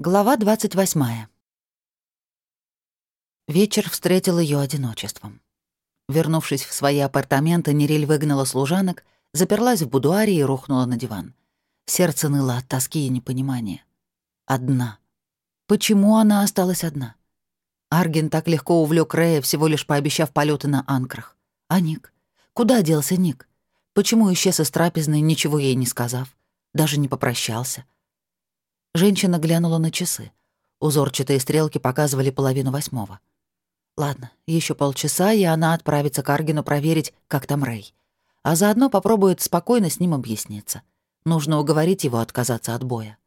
Глава 28. Вечер встретил ее одиночеством. Вернувшись в свои апартаменты, Нериль выгнала служанок, заперлась в будуаре и рухнула на диван. Сердце ныло от тоски и непонимания. Одна. Почему она осталась одна? Арген так легко увлек Рея, всего лишь пообещав полеты на анкрах. А Ник? Куда делся Ник? Почему исчез из трапезной, ничего ей не сказав? Даже не попрощался? — Женщина глянула на часы. Узорчатые стрелки показывали половину восьмого. Ладно, еще полчаса, и она отправится к Аргину проверить, как там Рэй. А заодно попробует спокойно с ним объясниться. Нужно уговорить его отказаться от боя.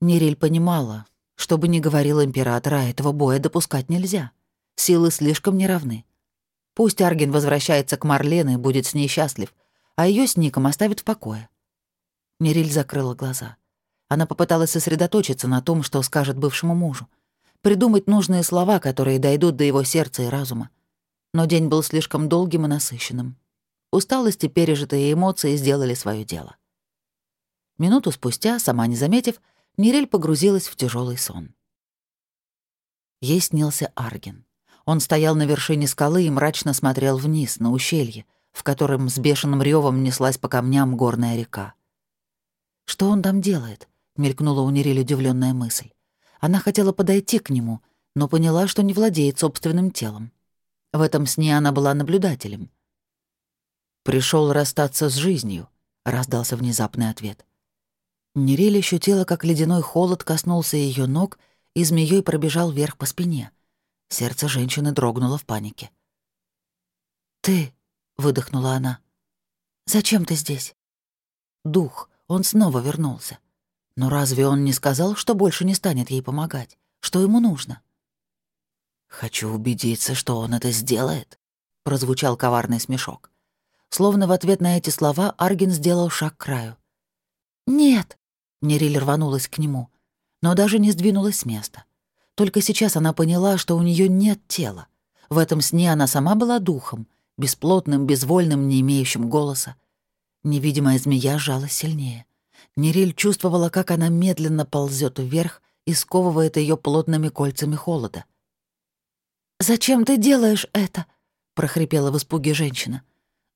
Нериль понимала, что бы ни говорил император, а этого боя допускать нельзя. Силы слишком неравны. Пусть Арген возвращается к Марлене и будет с ней счастлив, а ее с Ником оставит в покое. Нериль закрыла глаза. Она попыталась сосредоточиться на том, что скажет бывшему мужу. Придумать нужные слова, которые дойдут до его сердца и разума. Но день был слишком долгим и насыщенным. Усталость и пережитые эмоции сделали свое дело. Минуту спустя, сама не заметив, Мирель погрузилась в тяжелый сон. Ей снился Арген. Он стоял на вершине скалы и мрачно смотрел вниз, на ущелье, в котором с бешеным ревом неслась по камням горная река. Что он там делает? — мелькнула у Нериль удивленная мысль. Она хотела подойти к нему, но поняла, что не владеет собственным телом. В этом сне она была наблюдателем. Пришел расстаться с жизнью», — раздался внезапный ответ. Нериль ощутила, как ледяной холод коснулся ее ног и змеей пробежал вверх по спине. Сердце женщины дрогнуло в панике. «Ты», — выдохнула она, — «зачем ты здесь?» Дух, он снова вернулся. Но разве он не сказал, что больше не станет ей помогать? Что ему нужно? «Хочу убедиться, что он это сделает», — прозвучал коварный смешок. Словно в ответ на эти слова Арген сделал шаг к краю. «Нет!» — Нериль рванулась к нему, но даже не сдвинулась с места. Только сейчас она поняла, что у нее нет тела. В этом сне она сама была духом, бесплотным, безвольным, не имеющим голоса. Невидимая змея сжалась сильнее. Нериль чувствовала, как она медленно ползет вверх и сковывает ее плотными кольцами холода. «Зачем ты делаешь это?» — прохрипела в испуге женщина.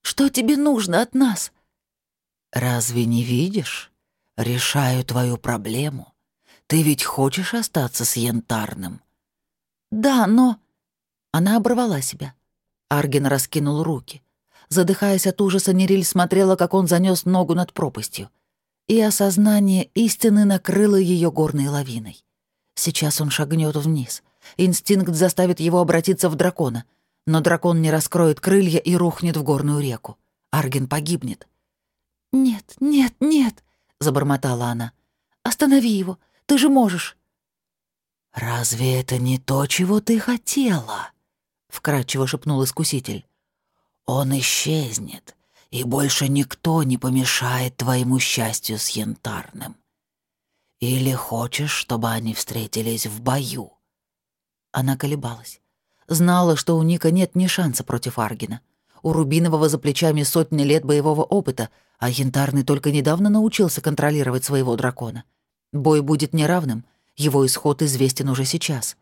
«Что тебе нужно от нас?» «Разве не видишь? Решаю твою проблему. Ты ведь хочешь остаться с Янтарным?» «Да, но...» Она оборвала себя. Арген раскинул руки. Задыхаясь от ужаса, Нериль смотрела, как он занес ногу над пропастью и осознание истины накрыло ее горной лавиной. Сейчас он шагнет вниз. Инстинкт заставит его обратиться в дракона. Но дракон не раскроет крылья и рухнет в горную реку. Арген погибнет. «Нет, нет, нет», — забормотала она. «Останови его, ты же можешь». «Разве это не то, чего ты хотела?» — вкратчиво шепнул искуситель. «Он исчезнет, и больше никто не помешает твоему счастью с Янтарным. Или хочешь, чтобы они встретились в бою?» Она колебалась. Знала, что у Ника нет ни шанса против Аргина. У Рубинового за плечами сотни лет боевого опыта, а Янтарный только недавно научился контролировать своего дракона. Бой будет неравным, его исход известен уже сейчас.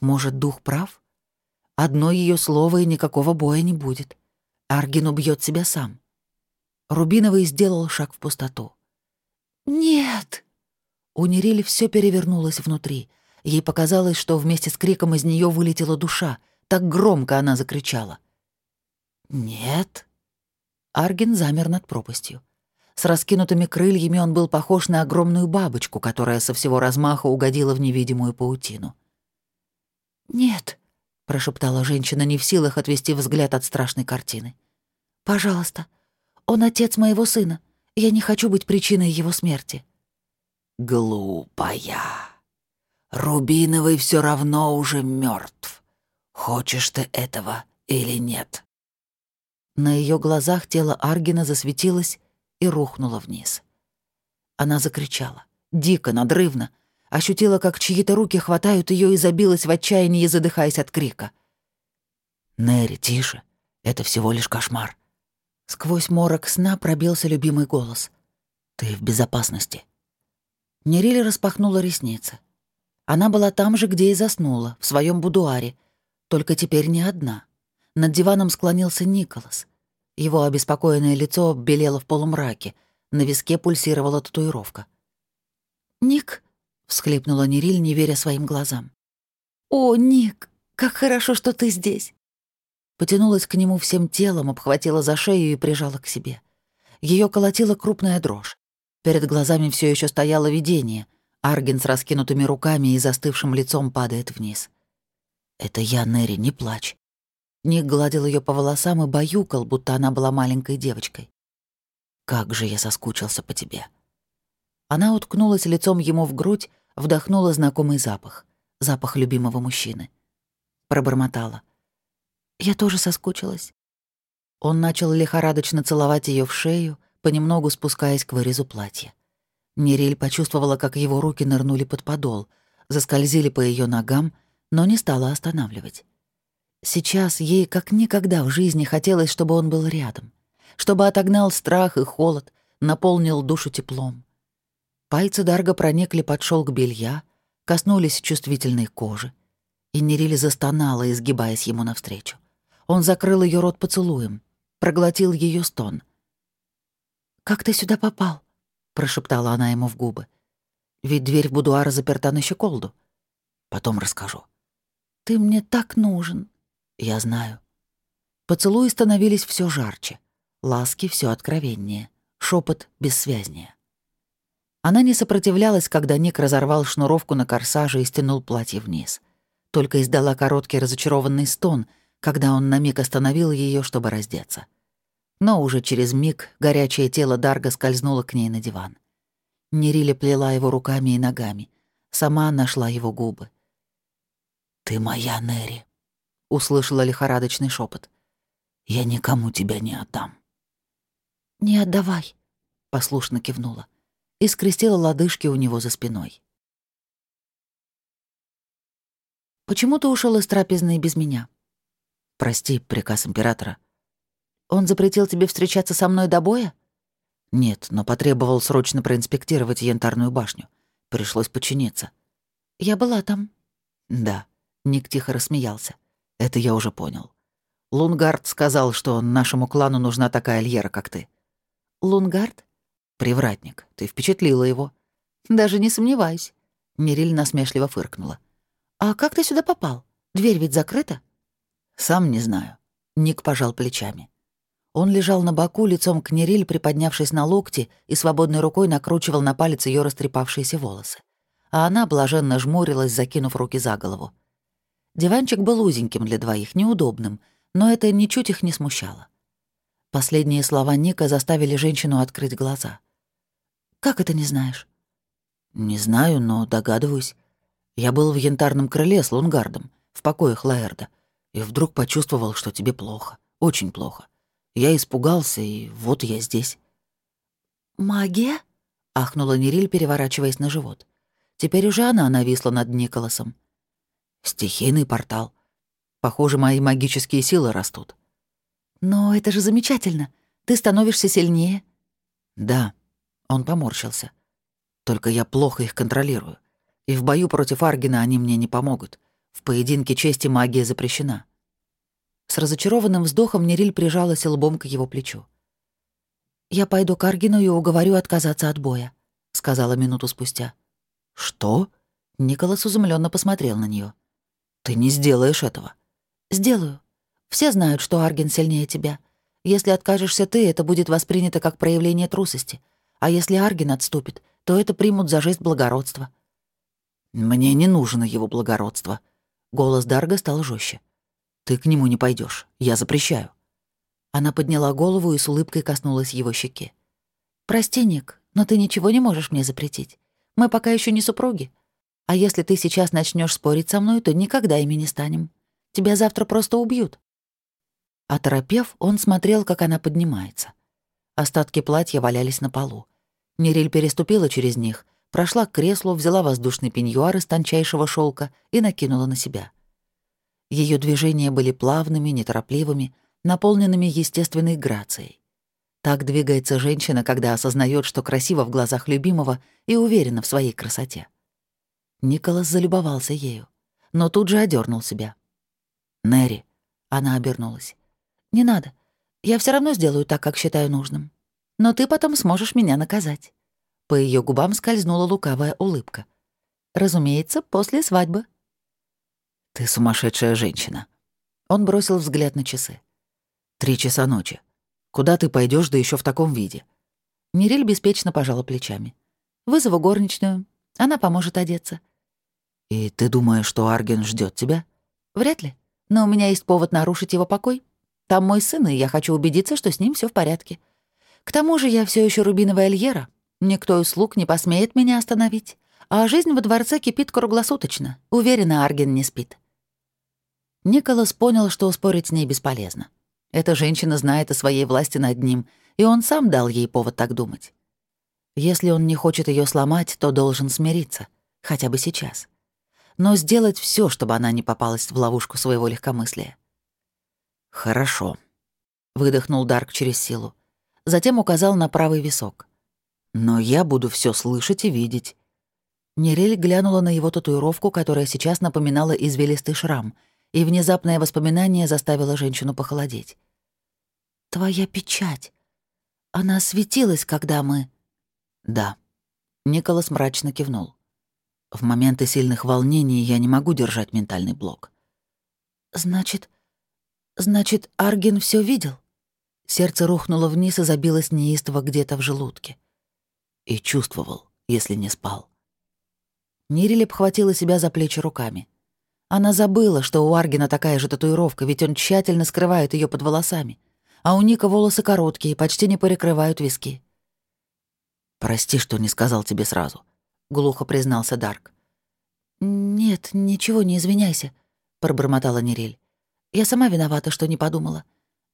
Может, дух прав? Одно ее слово и никакого боя не будет. Аргин убьет себя сам. Рубиновый сделал шаг в пустоту. «Нет!» У Нерили все перевернулось внутри. Ей показалось, что вместе с криком из нее вылетела душа. Так громко она закричала. «Нет?» Аргин замер над пропастью. С раскинутыми крыльями он был похож на огромную бабочку, которая со всего размаха угодила в невидимую паутину. «Нет», прошептала женщина, не в силах отвести взгляд от страшной картины. «Пожалуйста, он отец моего сына. Я не хочу быть причиной его смерти». «Глупая. Рубиновый все равно уже мертв. Хочешь ты этого или нет?» На ее глазах тело Аргина засветилось и рухнуло вниз. Она закричала, дико, надрывно, ощутила, как чьи-то руки хватают ее и забилась в отчаянии, задыхаясь от крика. «Нэри, тише. Это всего лишь кошмар». Сквозь морок сна пробился любимый голос. «Ты в безопасности». Нериль распахнула ресницы. Она была там же, где и заснула, в своем будуаре, только теперь не одна. Над диваном склонился Николас. Его обеспокоенное лицо белело в полумраке, на виске пульсировала татуировка. «Ник», — всхлипнула Нериль, не веря своим глазам. «О, Ник, как хорошо, что ты здесь!» Потянулась к нему всем телом, обхватила за шею и прижала к себе. Ее колотила крупная дрожь. Перед глазами все еще стояло видение. Арген с раскинутыми руками и застывшим лицом падает вниз. «Это я, Нери, не плачь». Ник гладил ее по волосам и баюкал, будто она была маленькой девочкой. «Как же я соскучился по тебе». Она уткнулась лицом ему в грудь, вдохнула знакомый запах. Запах любимого мужчины. Пробормотала. «Я тоже соскучилась». Он начал лихорадочно целовать ее в шею, понемногу спускаясь к вырезу платья. Нериль почувствовала, как его руки нырнули под подол, заскользили по ее ногам, но не стала останавливать. Сейчас ей как никогда в жизни хотелось, чтобы он был рядом, чтобы отогнал страх и холод, наполнил душу теплом. Пальцы Дарга проникли под шелк белья, коснулись чувствительной кожи, и Нерили застонала, изгибаясь ему навстречу. Он закрыл ее рот поцелуем, проглотил ее стон. «Как ты сюда попал?» — прошептала она ему в губы. «Ведь дверь в будуар заперта на щеколду. Потом расскажу». Ты мне так нужен. Я знаю. Поцелуи становились все жарче, ласки все откровеннее, шепот бессвязнее. Она не сопротивлялась, когда Ник разорвал шнуровку на корсаже и стянул платье вниз. Только издала короткий разочарованный стон, когда он на миг остановил ее, чтобы раздеться. Но уже через миг горячее тело Дарга скользнуло к ней на диван. Нериля плела его руками и ногами. Сама нашла его губы. «Ты моя, Нэри», — услышала лихорадочный шепот. «Я никому тебя не отдам». «Не отдавай», — послушно кивнула и скрестила лодыжки у него за спиной. «Почему ты ушел из трапезной без меня?» «Прости, приказ императора». «Он запретил тебе встречаться со мной до боя?» «Нет, но потребовал срочно проинспектировать янтарную башню. Пришлось подчиниться». «Я была там». «Да». Ник тихо рассмеялся. «Это я уже понял. Лунгард сказал, что нашему клану нужна такая Альера, как ты». «Лунгард?» «Привратник. Ты впечатлила его». «Даже не сомневаюсь». Мириль насмешливо фыркнула. «А как ты сюда попал? Дверь ведь закрыта?» «Сам не знаю». Ник пожал плечами. Он лежал на боку, лицом к Нериль, приподнявшись на локти, и свободной рукой накручивал на палец ее растрепавшиеся волосы. А она блаженно жмурилась, закинув руки за голову. Диванчик был узеньким для двоих, неудобным, но это ничуть их не смущало. Последние слова Ника заставили женщину открыть глаза. «Как это не знаешь?» «Не знаю, но догадываюсь. Я был в янтарном крыле с Лунгардом, в покоях Лаэрда, и вдруг почувствовал, что тебе плохо, очень плохо. Я испугался, и вот я здесь». «Магия?» — ахнула Нериль, переворачиваясь на живот. Теперь уже она нависла над Николасом. Стихийный портал. Похоже, мои магические силы растут. Но это же замечательно. Ты становишься сильнее. Да, он поморщился. Только я плохо их контролирую. И в бою против Аргина они мне не помогут. В поединке чести магия запрещена. С разочарованным вздохом Нериль прижалась лбом к его плечу. «Я пойду к Аргину и уговорю отказаться от боя», — сказала минуту спустя. «Что?» Николас изумленно посмотрел на нее. Ты не сделаешь этого. Сделаю. Все знают, что Арген сильнее тебя. Если откажешься ты, это будет воспринято как проявление трусости. А если Арген отступит, то это примут за жест благородства. Мне не нужно его благородство. Голос Дарга стал жестче. Ты к нему не пойдешь. Я запрещаю. Она подняла голову и с улыбкой коснулась его щеки. «Прости, Ник, но ты ничего не можешь мне запретить. Мы пока еще не супруги. А если ты сейчас начнешь спорить со мной, то никогда ими не станем. Тебя завтра просто убьют». Оторопев, он смотрел, как она поднимается. Остатки платья валялись на полу. Мирель переступила через них, прошла к креслу, взяла воздушный пеньюар из тончайшего шелка и накинула на себя. Ее движения были плавными, неторопливыми, наполненными естественной грацией. Так двигается женщина, когда осознает, что красиво в глазах любимого и уверена в своей красоте. Николас залюбовался ею, но тут же одернул себя. «Нэри», — она обернулась, — «не надо. Я все равно сделаю так, как считаю нужным. Но ты потом сможешь меня наказать». По ее губам скользнула лукавая улыбка. «Разумеется, после свадьбы». «Ты сумасшедшая женщина». Он бросил взгляд на часы. «Три часа ночи. Куда ты пойдешь, да еще в таком виде?» Нериль беспечно пожала плечами. «Вызову горничную. Она поможет одеться». «И ты думаешь, что Арген ждет тебя?» «Вряд ли. Но у меня есть повод нарушить его покой. Там мой сын, и я хочу убедиться, что с ним все в порядке. К тому же я все еще рубиновая Альера. Никто из слуг не посмеет меня остановить. А жизнь во дворце кипит круглосуточно. Уверена, Арген не спит. Николас понял, что спорить с ней бесполезно. Эта женщина знает о своей власти над ним, и он сам дал ей повод так думать. Если он не хочет ее сломать, то должен смириться, хотя бы сейчас. Но сделать все, чтобы она не попалась в ловушку своего легкомыслия. «Хорошо», — выдохнул Дарк через силу. Затем указал на правый висок. «Но я буду все слышать и видеть». Нерель глянула на его татуировку, которая сейчас напоминала извилистый шрам — и внезапное воспоминание заставило женщину похолодеть. «Твоя печать. Она светилась, когда мы...» «Да». Николас мрачно кивнул. «В моменты сильных волнений я не могу держать ментальный блок». «Значит... значит, Арген все видел?» Сердце рухнуло вниз и забилось неистово где-то в желудке. И чувствовал, если не спал. Нириль обхватила себя за плечи руками. Она забыла, что у Аргина такая же татуировка, ведь он тщательно скрывает ее под волосами. А у Ника волосы короткие, почти не перекрывают виски. «Прости, что не сказал тебе сразу», — глухо признался Дарк. «Нет, ничего, не извиняйся», — пробормотала Нериль. «Я сама виновата, что не подумала.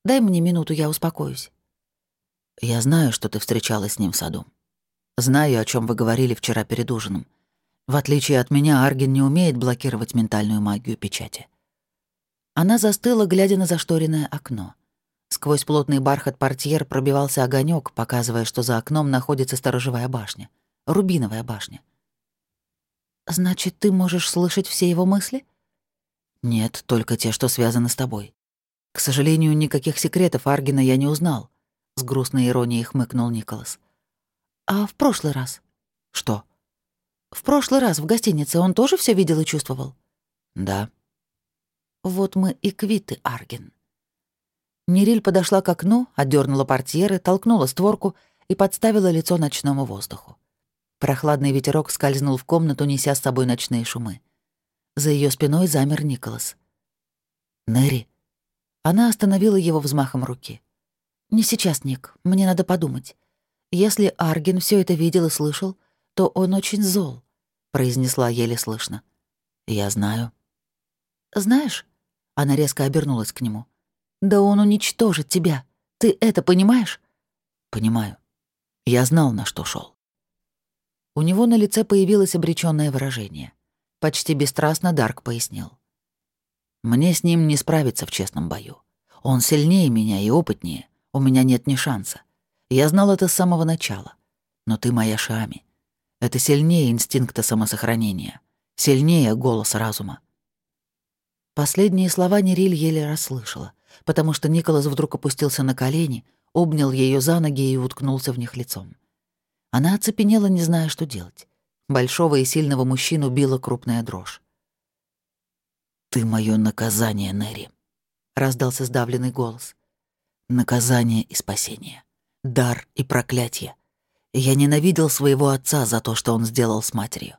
Дай мне минуту, я успокоюсь». «Я знаю, что ты встречалась с ним в саду. Знаю, о чем вы говорили вчера перед ужином. В отличие от меня, Арген не умеет блокировать ментальную магию печати. Она застыла, глядя на зашторенное окно. Сквозь плотный бархат портьер пробивался огонек, показывая, что за окном находится сторожевая башня. Рубиновая башня. «Значит, ты можешь слышать все его мысли?» «Нет, только те, что связаны с тобой. К сожалению, никаких секретов Аргина я не узнал», — с грустной иронией хмыкнул Николас. «А в прошлый раз?» «Что?» В прошлый раз в гостинице он тоже все видел и чувствовал? Да. Вот мы и квиты, Арген. Нериль подошла к окну, отдернула портьеры, толкнула створку и подставила лицо ночному воздуху. Прохладный ветерок скользнул в комнату, неся с собой ночные шумы. За ее спиной замер Николас. «Нэри». Она остановила его взмахом руки. «Не сейчас, Ник, мне надо подумать. Если Арген все это видел и слышал, то он очень зол», — произнесла еле слышно. «Я знаю». «Знаешь?» — она резко обернулась к нему. «Да он уничтожит тебя. Ты это понимаешь?» «Понимаю. Я знал, на что шел. У него на лице появилось обречённое выражение. Почти бесстрастно Дарк пояснил. «Мне с ним не справиться в честном бою. Он сильнее меня и опытнее. У меня нет ни шанса. Я знал это с самого начала. Но ты моя Шами. Это сильнее инстинкта самосохранения, сильнее голоса разума. Последние слова Нериль еле расслышала, потому что Николас вдруг опустился на колени, обнял ее за ноги и уткнулся в них лицом. Она оцепенела, не зная, что делать. Большого и сильного мужчину била крупная дрожь. «Ты мое наказание, Нэри», — раздался сдавленный голос. «Наказание и спасение. Дар и проклятие. Я ненавидел своего отца за то, что он сделал с матерью.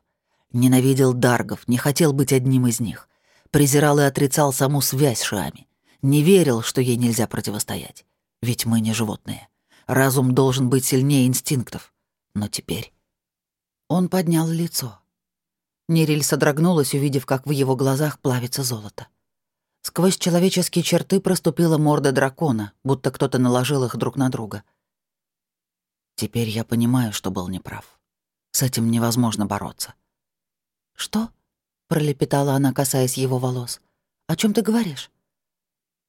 Ненавидел Даргов, не хотел быть одним из них. Презирал и отрицал саму связь с Шами. Не верил, что ей нельзя противостоять. Ведь мы не животные. Разум должен быть сильнее инстинктов. Но теперь... Он поднял лицо. Нериль содрогнулась, увидев, как в его глазах плавится золото. Сквозь человеческие черты проступила морда дракона, будто кто-то наложил их друг на друга — Теперь я понимаю, что был неправ. С этим невозможно бороться. «Что?» — пролепетала она, касаясь его волос. «О чем ты говоришь?»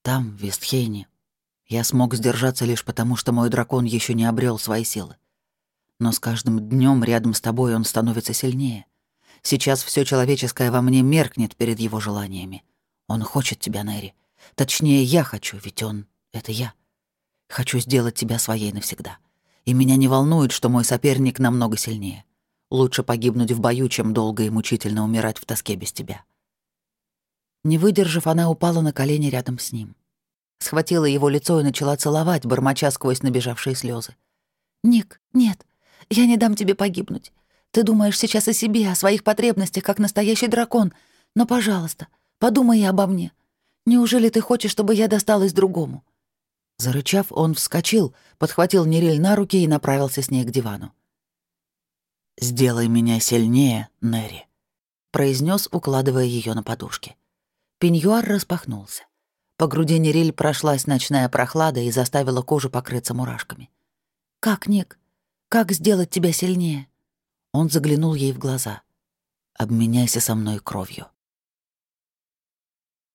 «Там, в Вестхейне. Я смог сдержаться лишь потому, что мой дракон еще не обрел свои силы. Но с каждым днем рядом с тобой он становится сильнее. Сейчас все человеческое во мне меркнет перед его желаниями. Он хочет тебя, Нэри. Точнее, я хочу, ведь он — это я. Хочу сделать тебя своей навсегда. И меня не волнует, что мой соперник намного сильнее. Лучше погибнуть в бою, чем долго и мучительно умирать в тоске без тебя. Не выдержав, она упала на колени рядом с ним. Схватила его лицо и начала целовать, бормоча сквозь набежавшие слезы. «Ник, нет, я не дам тебе погибнуть. Ты думаешь сейчас о себе, о своих потребностях, как настоящий дракон. Но, пожалуйста, подумай и обо мне. Неужели ты хочешь, чтобы я досталась другому?» Зарычав, он вскочил, подхватил Нериль на руки и направился с ней к дивану. «Сделай меня сильнее, Нери», — произнес, укладывая ее на подушки. Пеньюар распахнулся. По груди Нериль прошлась ночная прохлада и заставила кожу покрыться мурашками. «Как, Ник? Как сделать тебя сильнее?» Он заглянул ей в глаза. «Обменяйся со мной кровью».